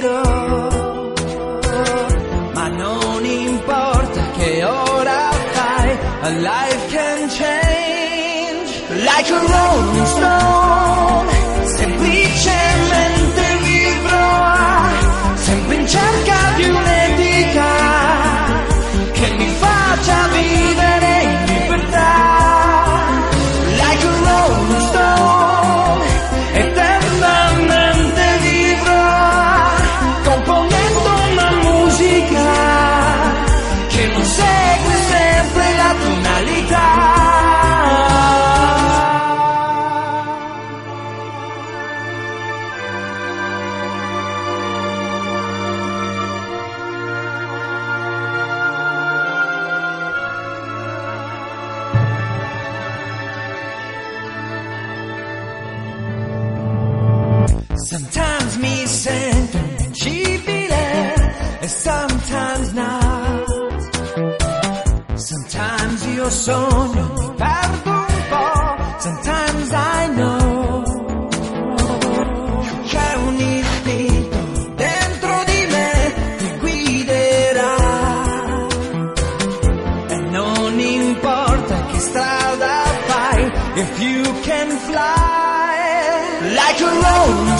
seguirò. Ma non importa che ora fai, a life can change like a rolling stone. Sometimes io sogno, perdo un po', sometimes I know. C'è un istinto dentro di me che guiderà. E non importa che strada fai, if you can fly like a rolling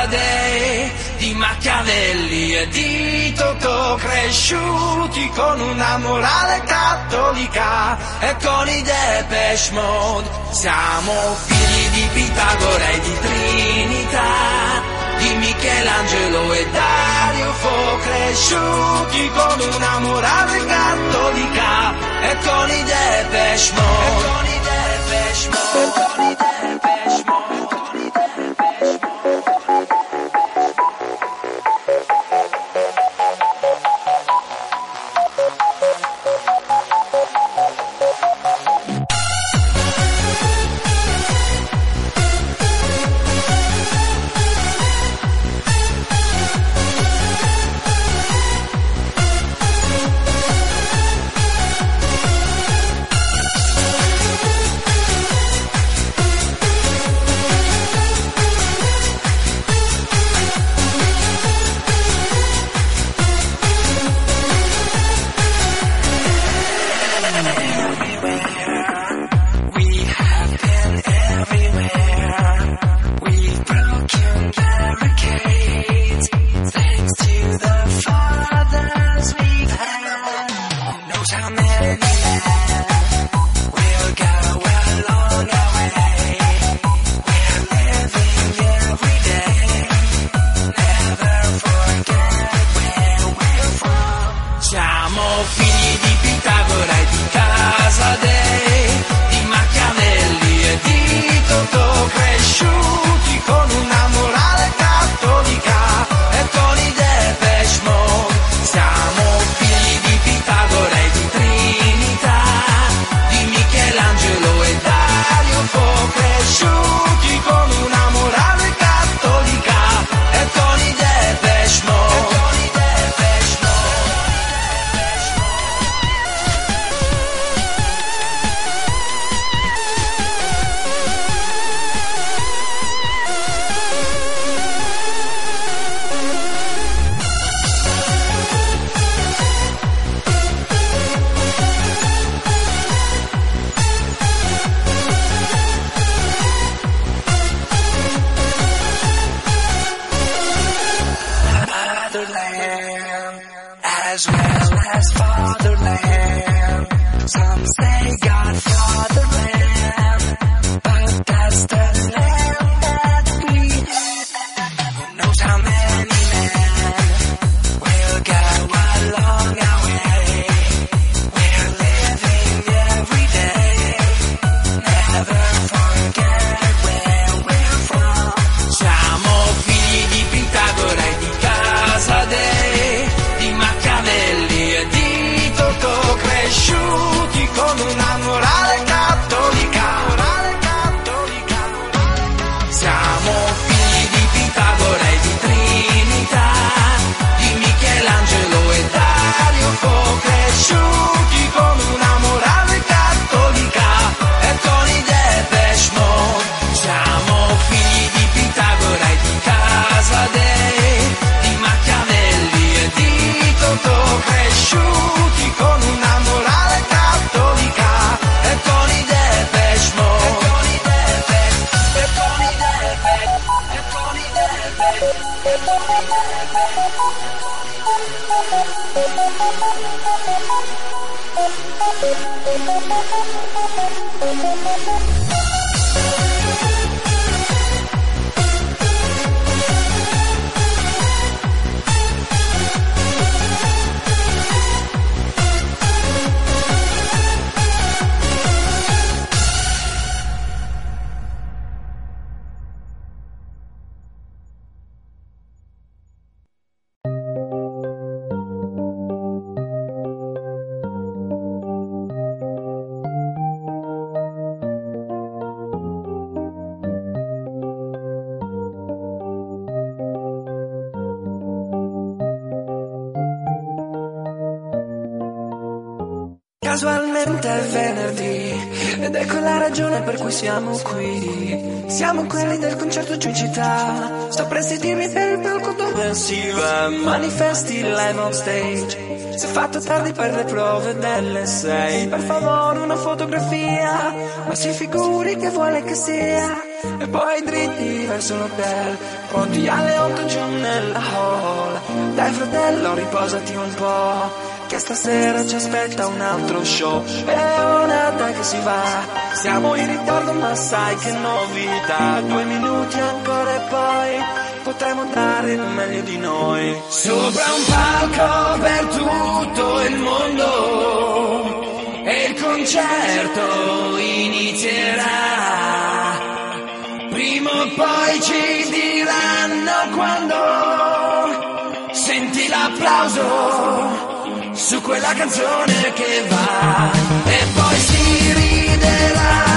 Casadei, di Machiavelli e di Totò, cresciuti con una morale cattolica e con i Depeche Mode. Siamo figli di Pitagora e di Trinità, di Michelangelo e Dario Fo, cresciuti con una morale cattolica e con i Depeche Mode. E con i Depeche Mode. Con i Depeche Mode. Casualmente è venerdì ed ecco la ragione per cui siamo qui. Siamo quelli del concerto giù in città. Sto presso i tiri del palco dove si va. Manifesti live stage. Si è fatto tardi per le prove delle sei. Per favore una fotografia, ma si figuri che vuole che sia. E poi dritti verso l'hotel, pronti alle otto giù nella hall. Dai fratello, riposati un po'. Stasera ci aspetta un altro show. Ora dai che si va. Siamo in ritardo ma sai che novità. Due minuti ancora e poi Potremo dare il meglio di noi. Sopra un palco per tutto il mondo E il concerto inizierà. Prima o poi ci diranno quando Senti l'applauso su quella canzone che va. E poi si riderà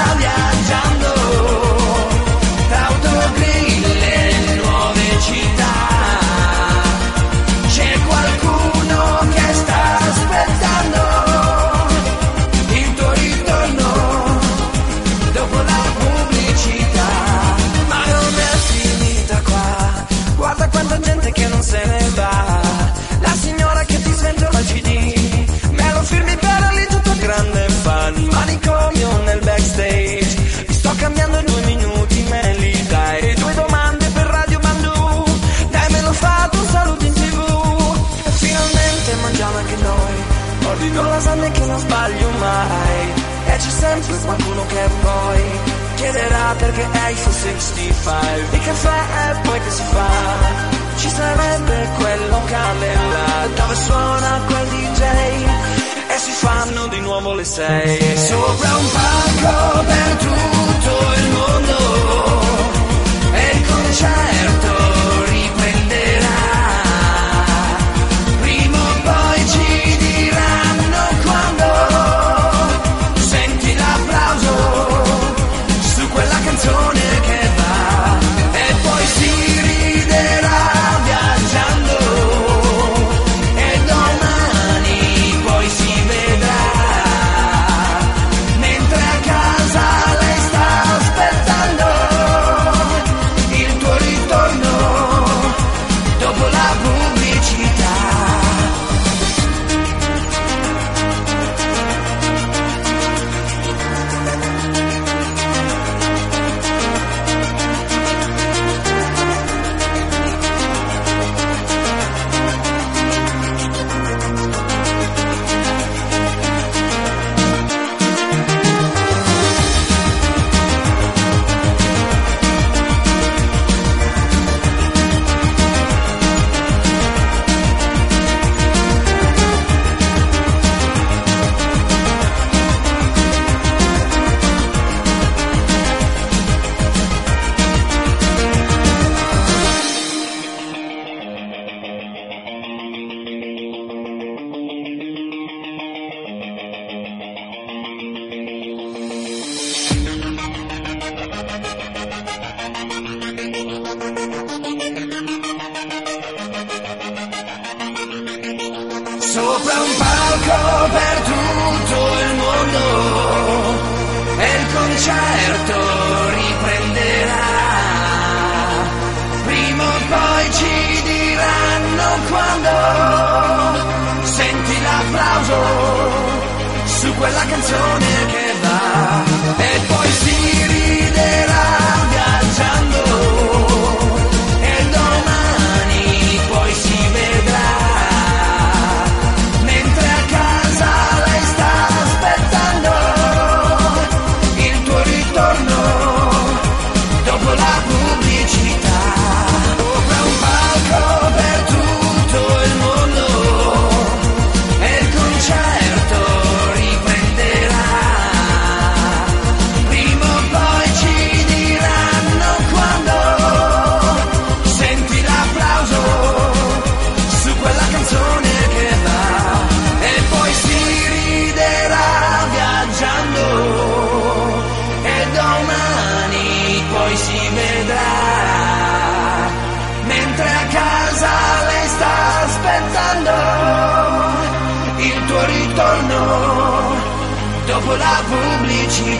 non sbaglio mai. E c'è sempre qualcuno che poi Chiederà perché iPhone 65 Il caffè e poi che si fa. Ci sarebbe quel locale là dove suona quel DJ e si fanno di nuovo le sei. Sopra un palco per tutto il mondo. E il concerto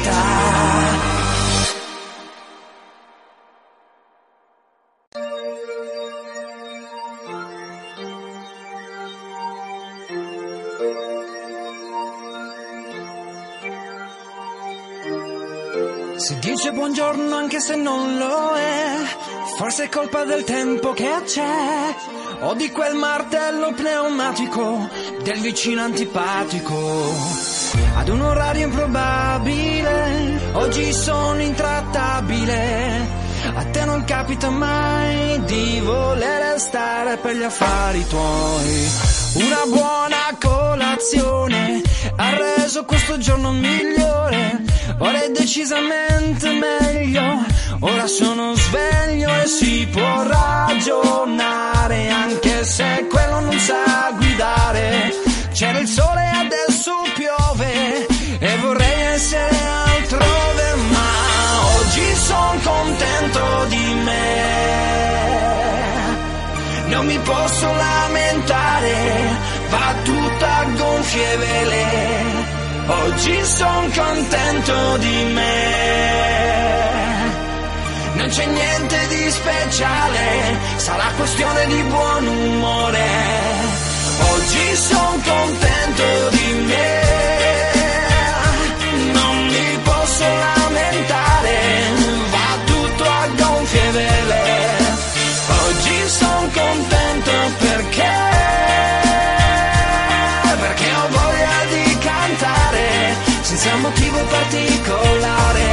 libertà. Si dice buongiorno anche se non lo è, forse è colpa del tempo che c'è, o di quel martello pneumatico, del vicino antipatico ad un orario improbabile, oggi sono intrattabile. A te non capita mai di volere stare per gli affari tuoi. Una buona colazione ha reso questo giorno migliore. Ora è decisamente meglio. Ora sono sveglio e si può ragionare anche se quello non sa guidare. C'era il sole a machiavele, oggi son contento di me. Non c'è niente di speciale, sarà questione di buon umore. Oggi son contento di me. particolare.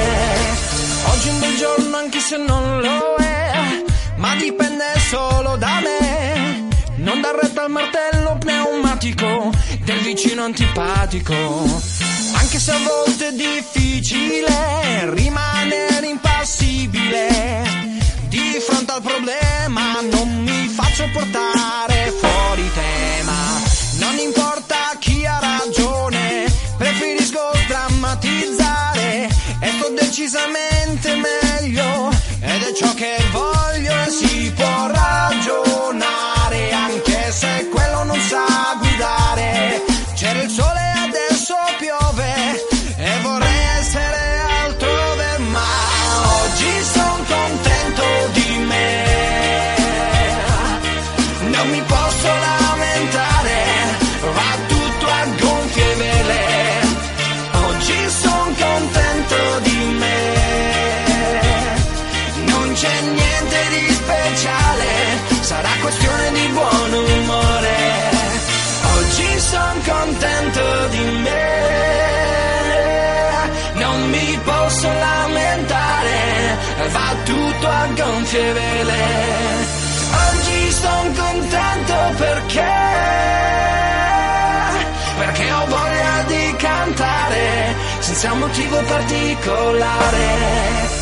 Oggi è un bel giorno anche se non lo è, ma dipende solo da me. Non dar retta al martello pneumatico del vicino antipatico, anche se a volte è difficile senza un motivo particolare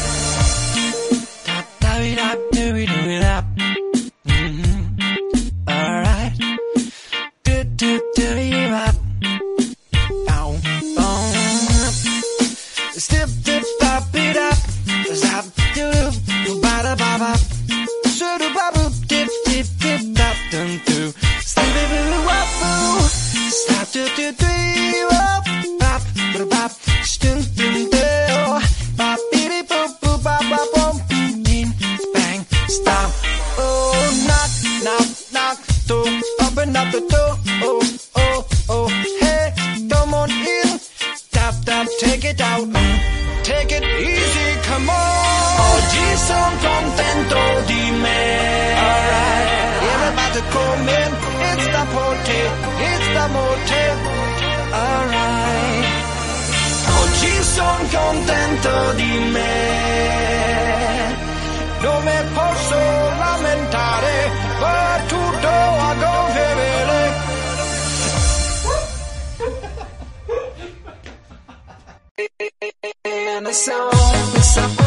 Missão, missão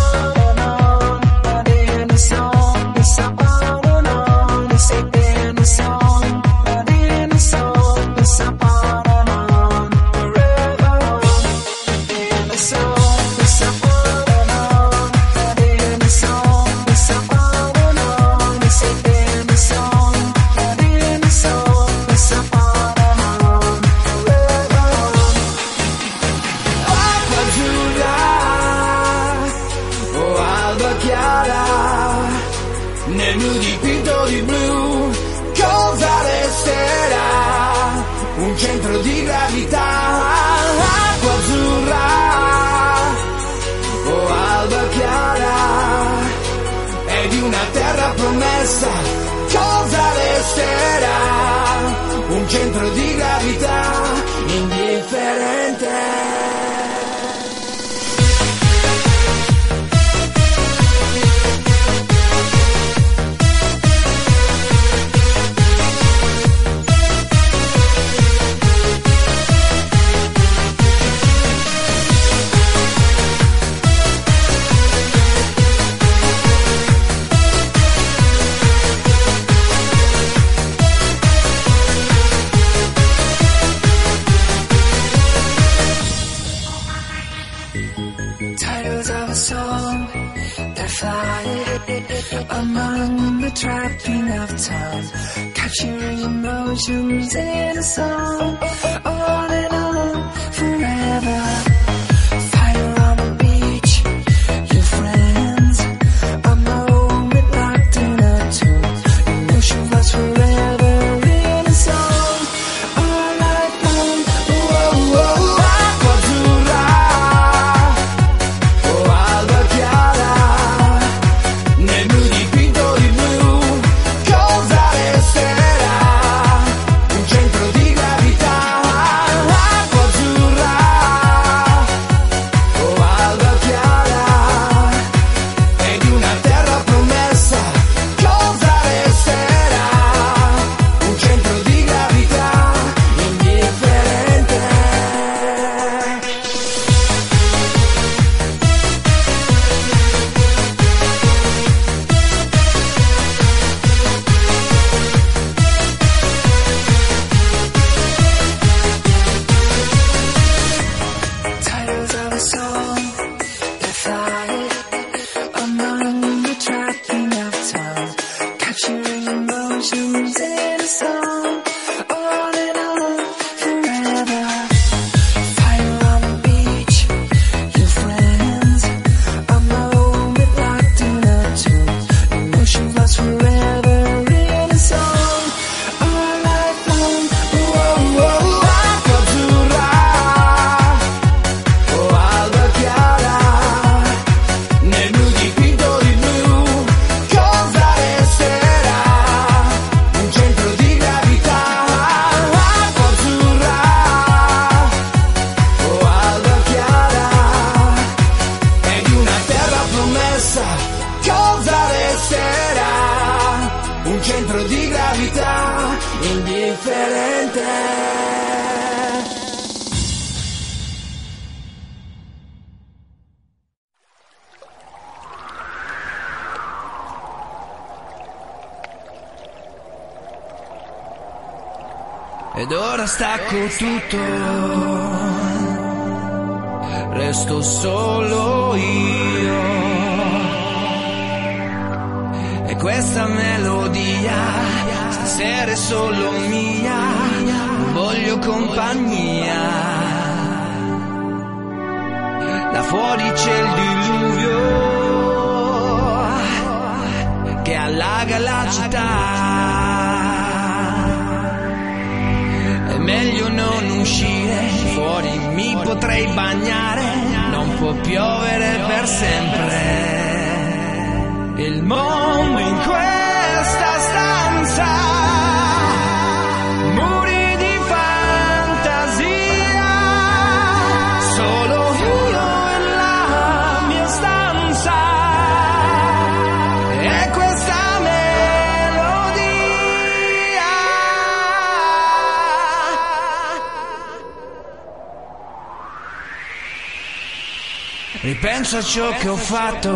penso a ciò che ho fatto,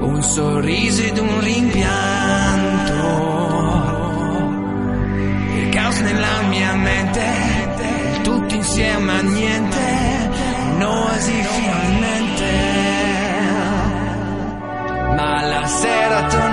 un sorriso ed un rimpianto, il caos nella mia mente, tutti insieme a niente, un'oasi finalmente, ma la sera torna.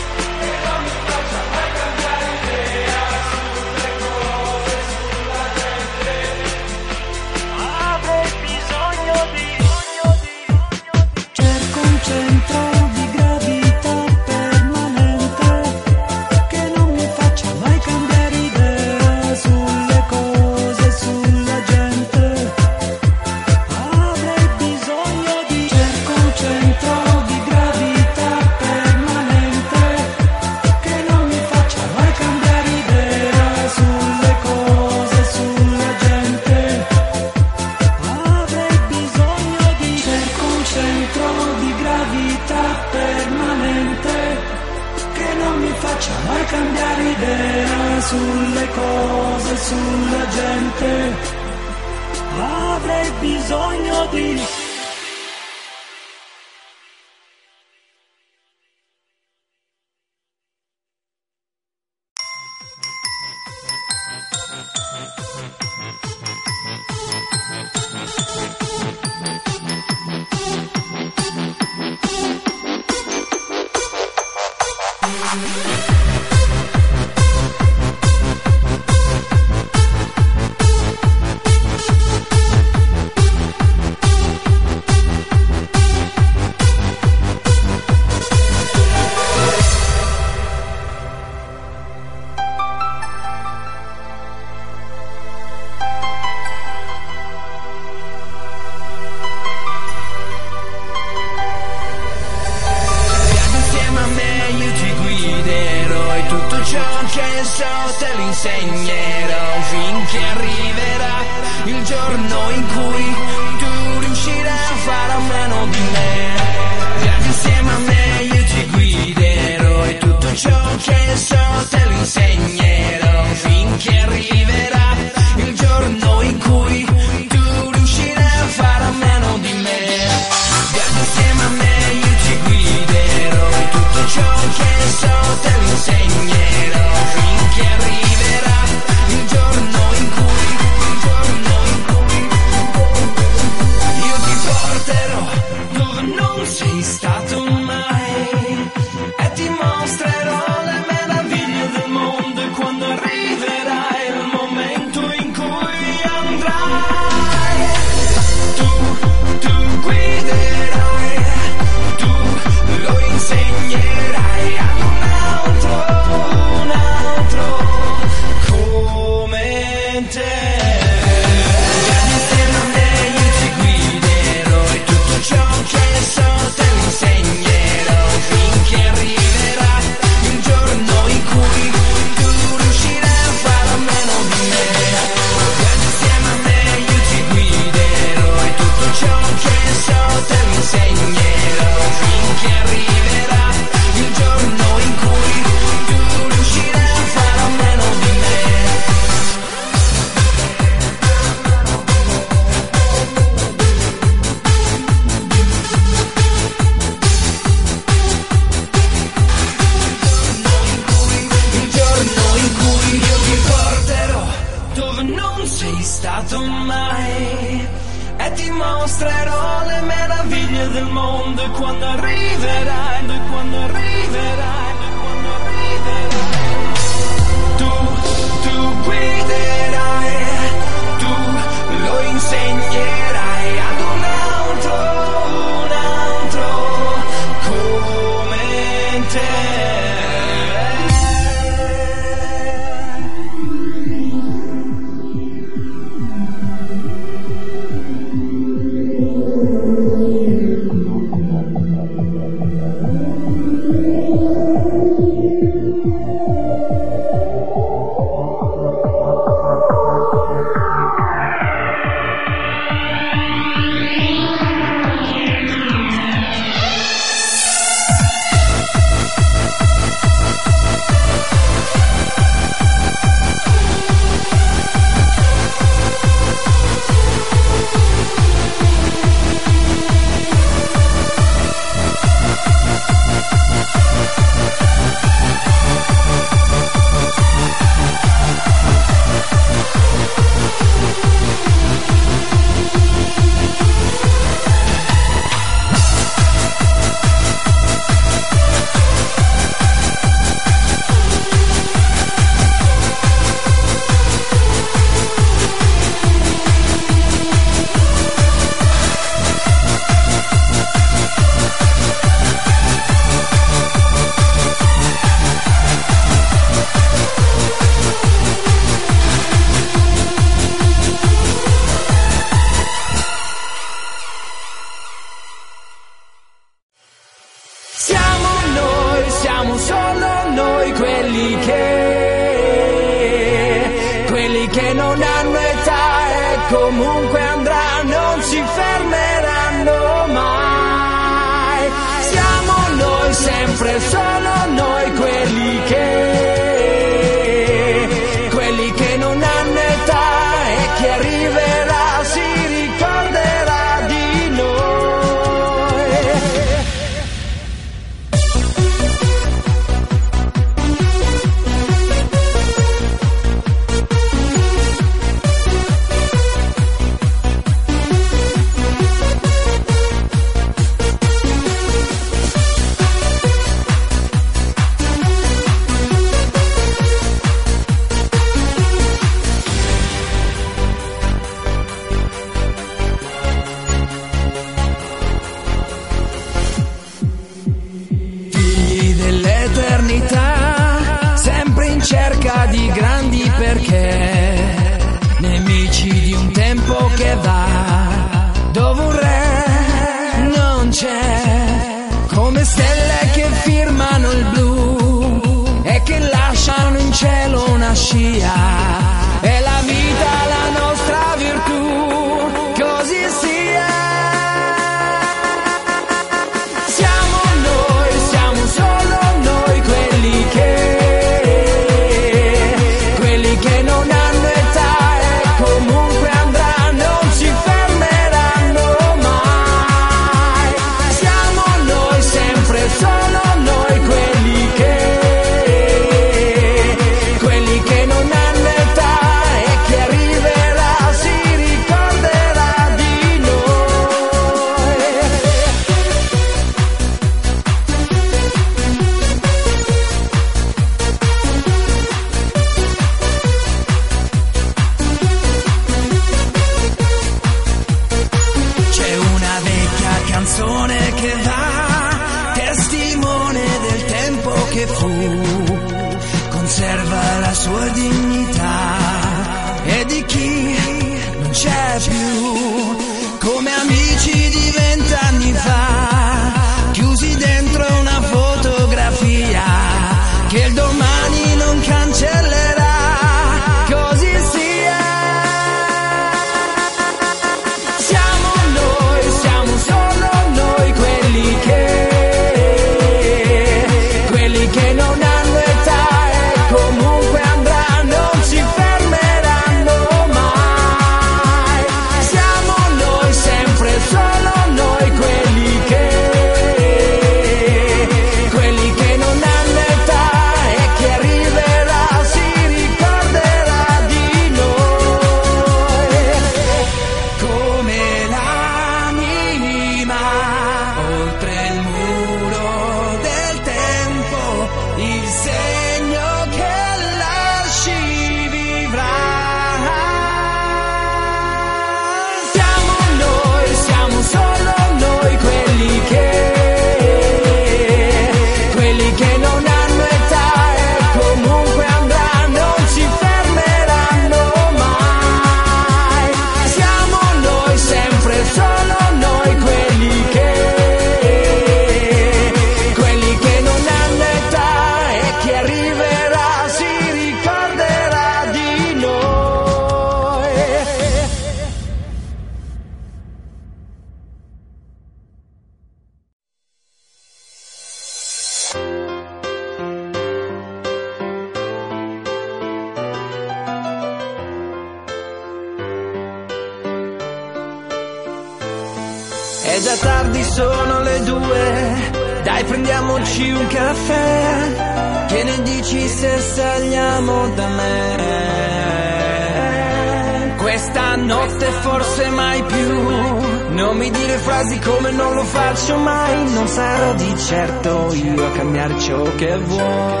Io a cambiare ciò che vuoi.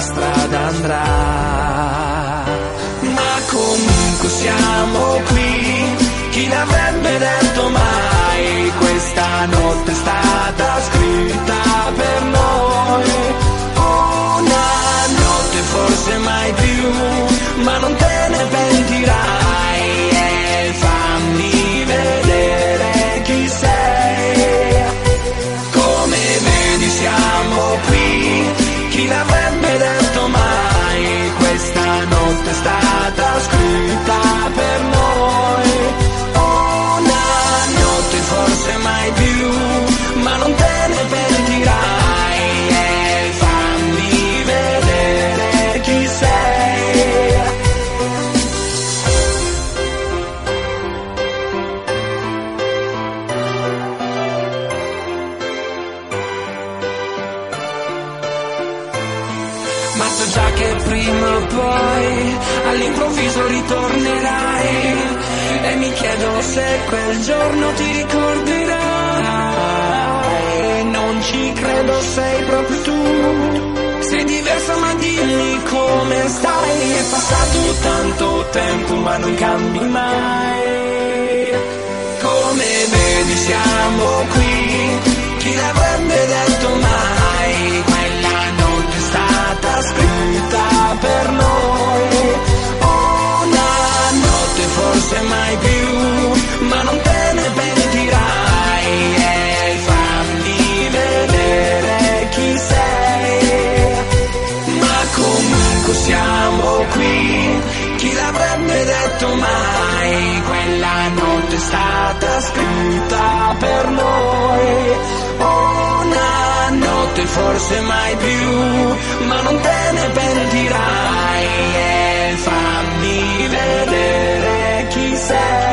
Strada andrà. Ma comunque siamo qui, chi l'avrebbe detto mai? Questa notte è stata scritta per noi. Una notte forse mai più, ma non te ne pentirai. E fammi vedere chi sei. Come vedi siamo qui, scritta per noi. Ma so già che prima o poi all'improvviso ritornerai. E mi chiedo se quel giorno ti ricorderai. Non ci credo, sei proprio tu. Sei diversa ma dimmi come stai. È passato tanto tempo ma non cambi mai. Come vedi siamo qui. Chi l'avrebbe detto mai per noi. Una notte forse mai più Ma non te ne pentirai. E fammi vedere chi sei. Ma comunque siamo qui Chi l'avrebbe detto mai? Quella notte è stata scritta per noi. Una notte forse mai più Ma non te ne pentirai E fammi vedere chi sei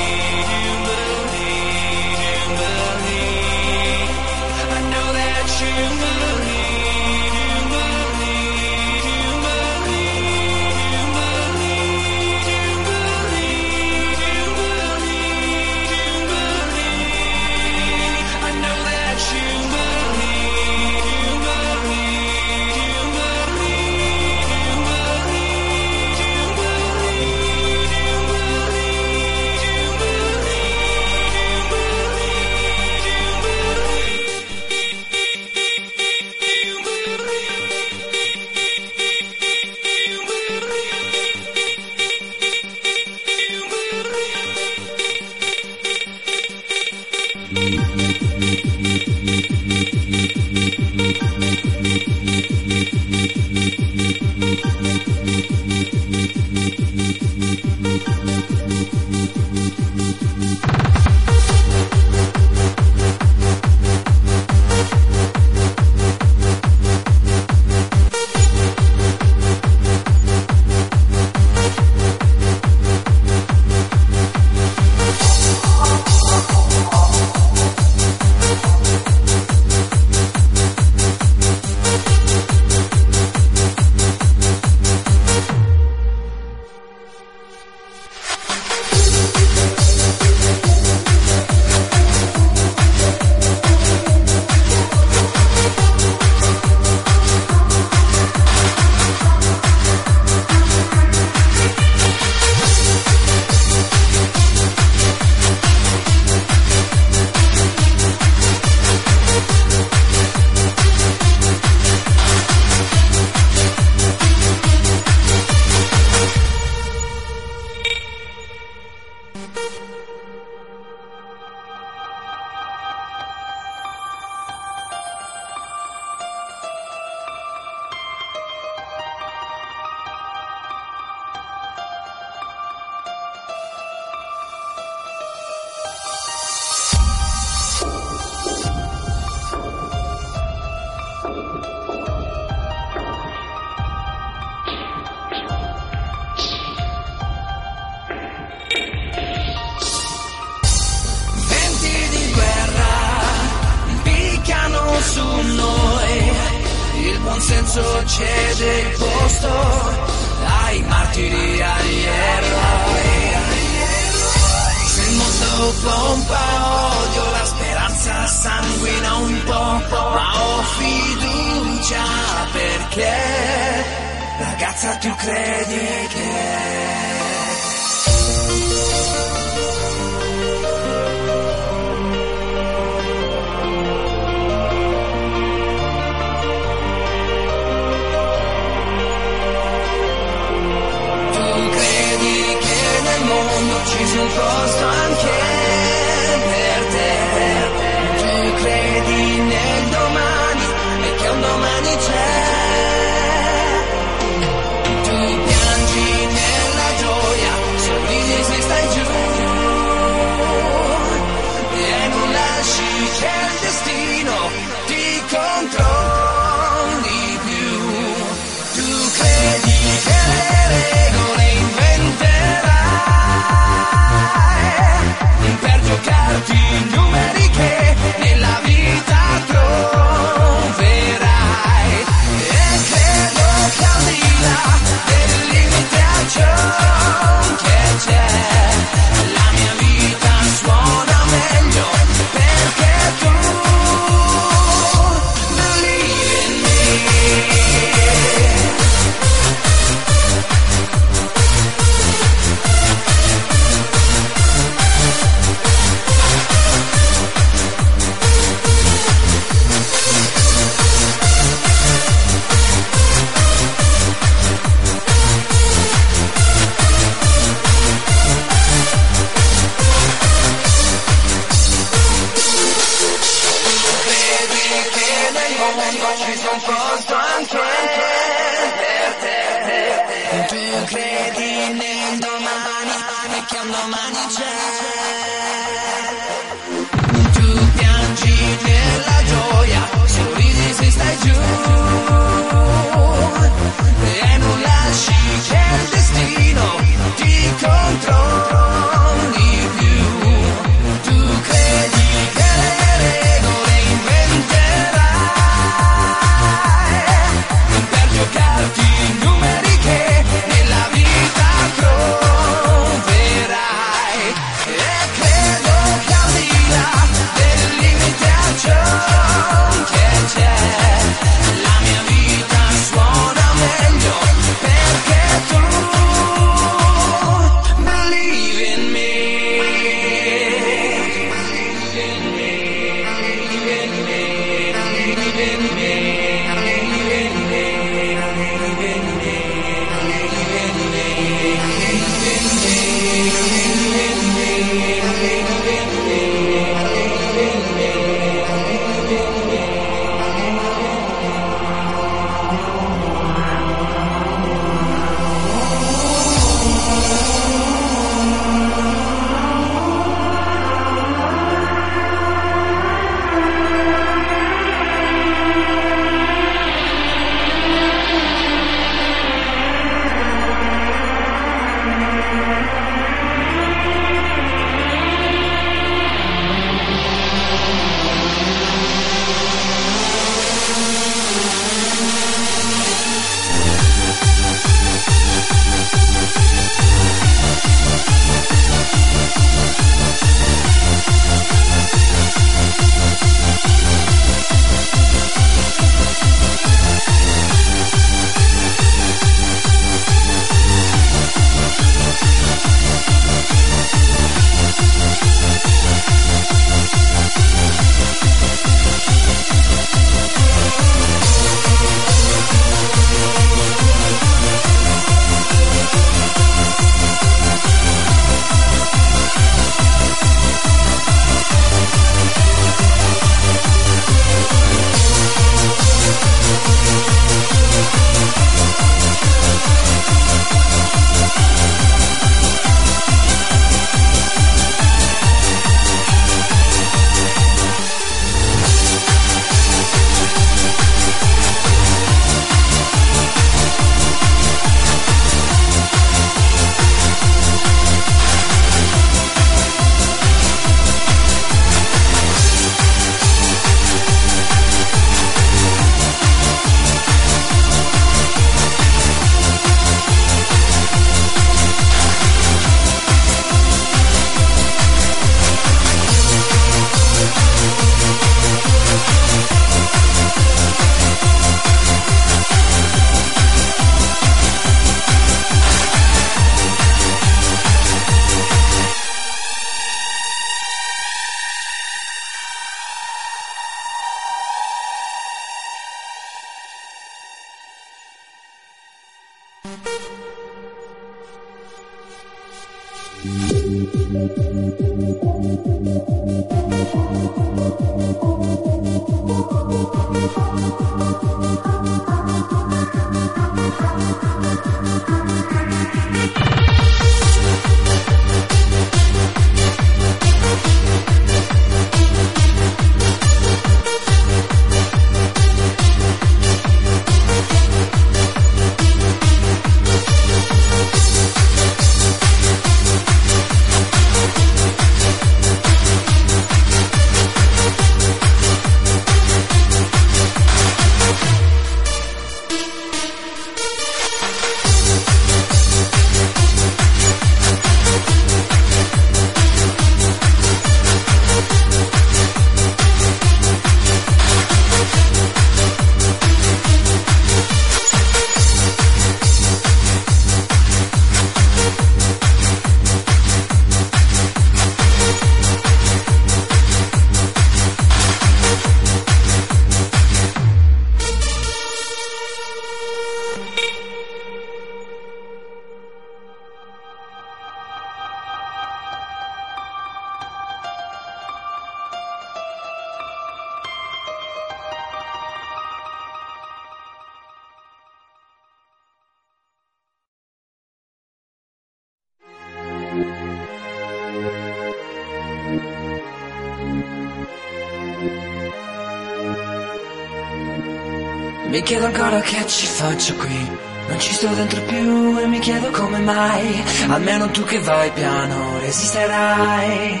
Mi chiedo ancora che ci faccio qui. Non ci sto dentro più e mi chiedo come mai. Almeno tu che vai piano resisterai.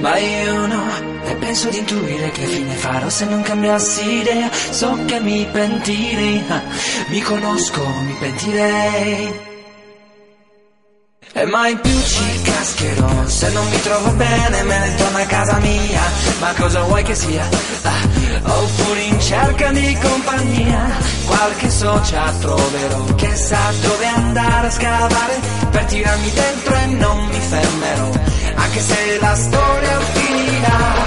Ma io no, e penso di intuire che fine farò se non cambiassi idea. So che mi pentirei, mi conosco, mi pentirei. E mai più ci cascherò. Se non mi trovo bene me ne torno a casa mia. Ma cosa vuoi che sia? Ah, oppure in cerca di compagnia. Qualche socia troverò. Che sa dove andare a scavare. Per tirarmi dentro e non mi fermerò. Anche se la storia finirà.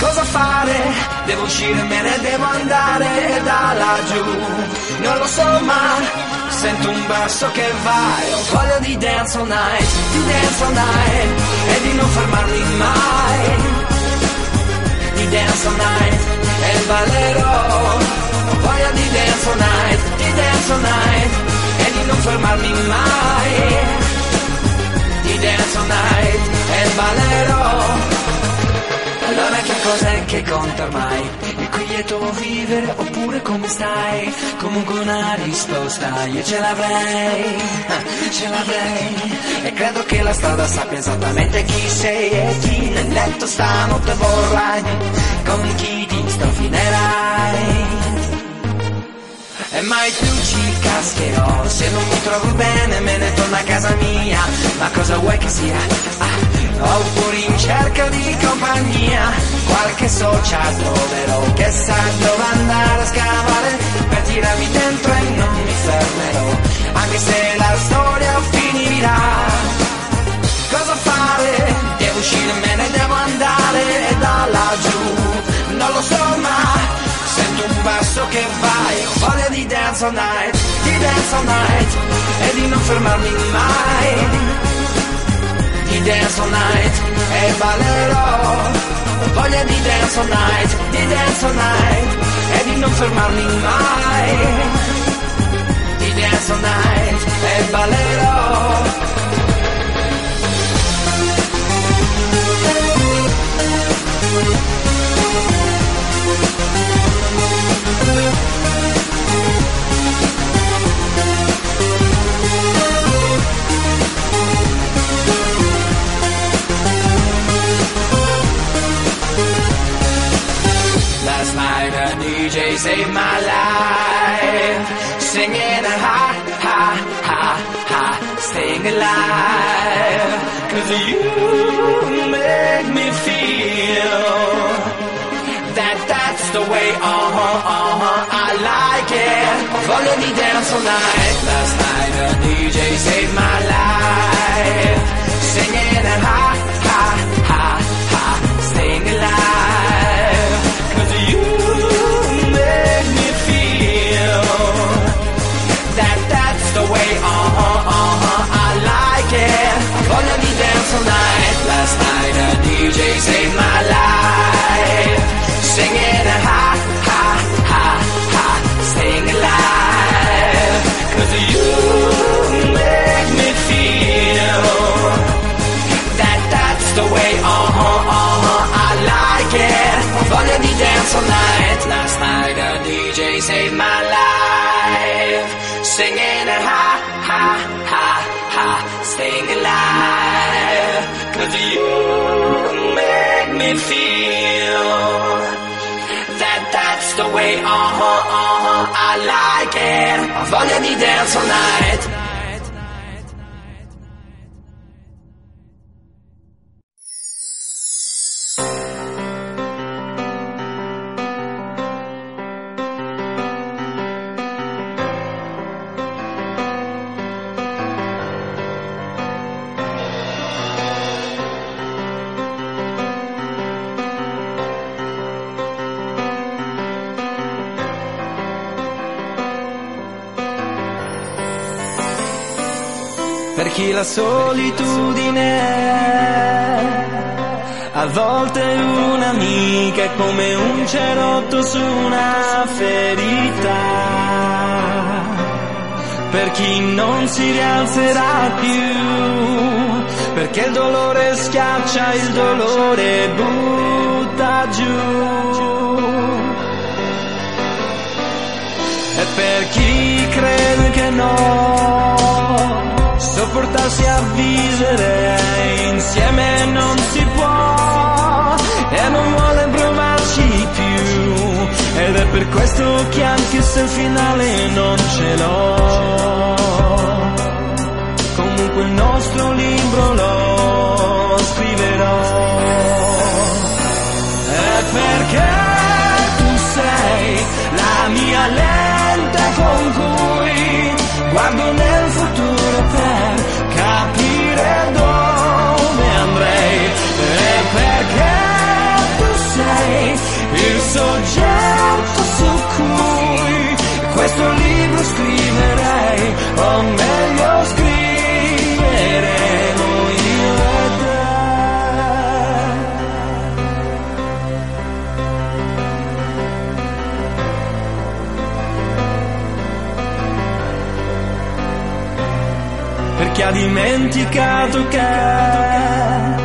Cosa fare? Devo uscire, me ne devo andare. Da laggiù Non lo so ma sento un basso che va e ho di dance all night, di dance all night e di non fermarmi mai. Di dance all night e ballerò. Ho voglia di dance all night, di dance all night e di non fermarmi mai. Di dance all night e ballerò. Allora che cos'è che conta ormai? Il qui lieto vivere oppure come stai? Comunque una risposta io ce l'avrei, ce l'avrei E credo che la strada sappia esattamente chi sei e chi nel letto stanotte vorrai Con chi ti strofinerai e mai più ci cascherò Se non mi trovo bene me ne torno a casa mia Ma cosa vuoi che sia? Qualche socia troverò Che sa dove andare a scavare Per tirarmi dentro e non mi fermerò Anche se la storia finirà Cosa fare? Devo uscire, me ne devo andare da laggiù Non lo so ma Sento un basso che vai, voglia di dance all night, di dance all night e di non fermarmi mai. Di dance all night e ballerò. Voglia di dance all night, di dance all night e di non fermarmi mai. Di dance all night e ballerò. Last night a DJ saved my life. Singing a ha, ha, ha, ha Staying alive Cause you make me feel That that's the way, uh-huh, uh-huh I like it. Voglia di dance all night Last night a DJ saved my life. Singing a ha, ha, ha, ha Staying alive till night. Last night a DJ saved my life. Singing a ha, ha, ha, ha, staying alive. Cause you make me feel that that's the way, uh-huh, uh-huh, I like it. Fun in the dance all night. Last night a DJ saved my life. You make me feel that that's the way uh-huh, uh-huh, I like it. I'm gonna dance all night. La solitudine. A volte un'amica è come un cerotto su una ferita. Per chi non si rialzerà più perché il dolore schiaccia il dolore butta giù. E per chi crede che no sopportarsi a vivere insieme non si può. E non vuole provarci più. Ed è per questo che anche se il finale non ce l'ho. Comunque il nostro libro lo scriverò. È perché tu sei la mia lente con cui guardo nel andrei e perché tu sei il soggetto su cui questo libro scriverei o meglio scriveremo io e te. Per chi ha dimenticato che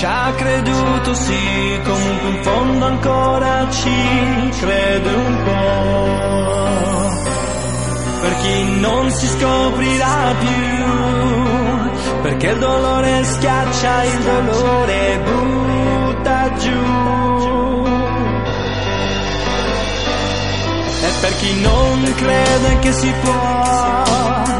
ci ha creduto sì, comunque in fondo ancora ci crede un po'. Per chi non si scoprirà più, perché il dolore schiaccia, il dolore butta giù. E per chi non crede che si può,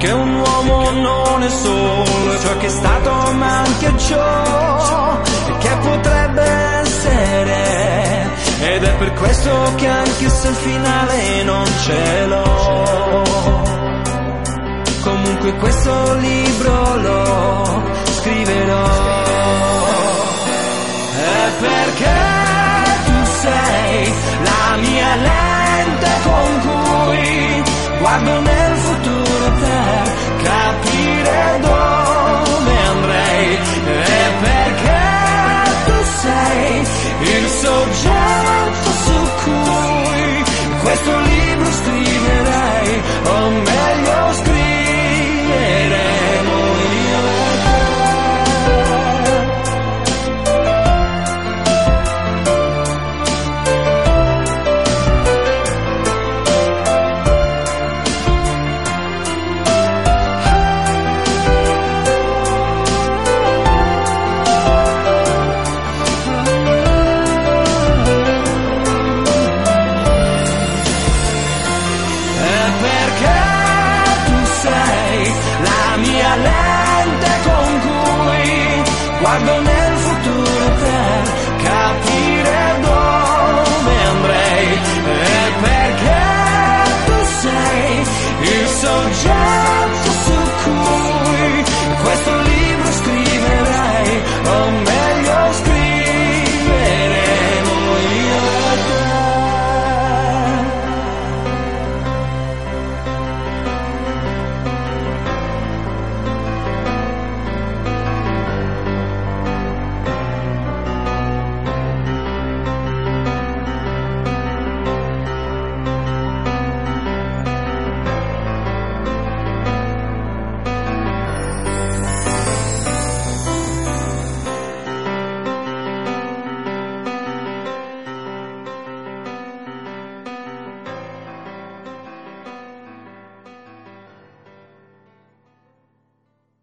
perché un uomo non è solo ciò che è stato ma anche ciò che potrebbe essere. Ed è per questo che anche se il finale non ce l'ho, comunque questo libro lo scriverò. È perché tu sei la mia lente con cui guardo nel futuro capire dove andrei. E perché tu sei il soggetto su cui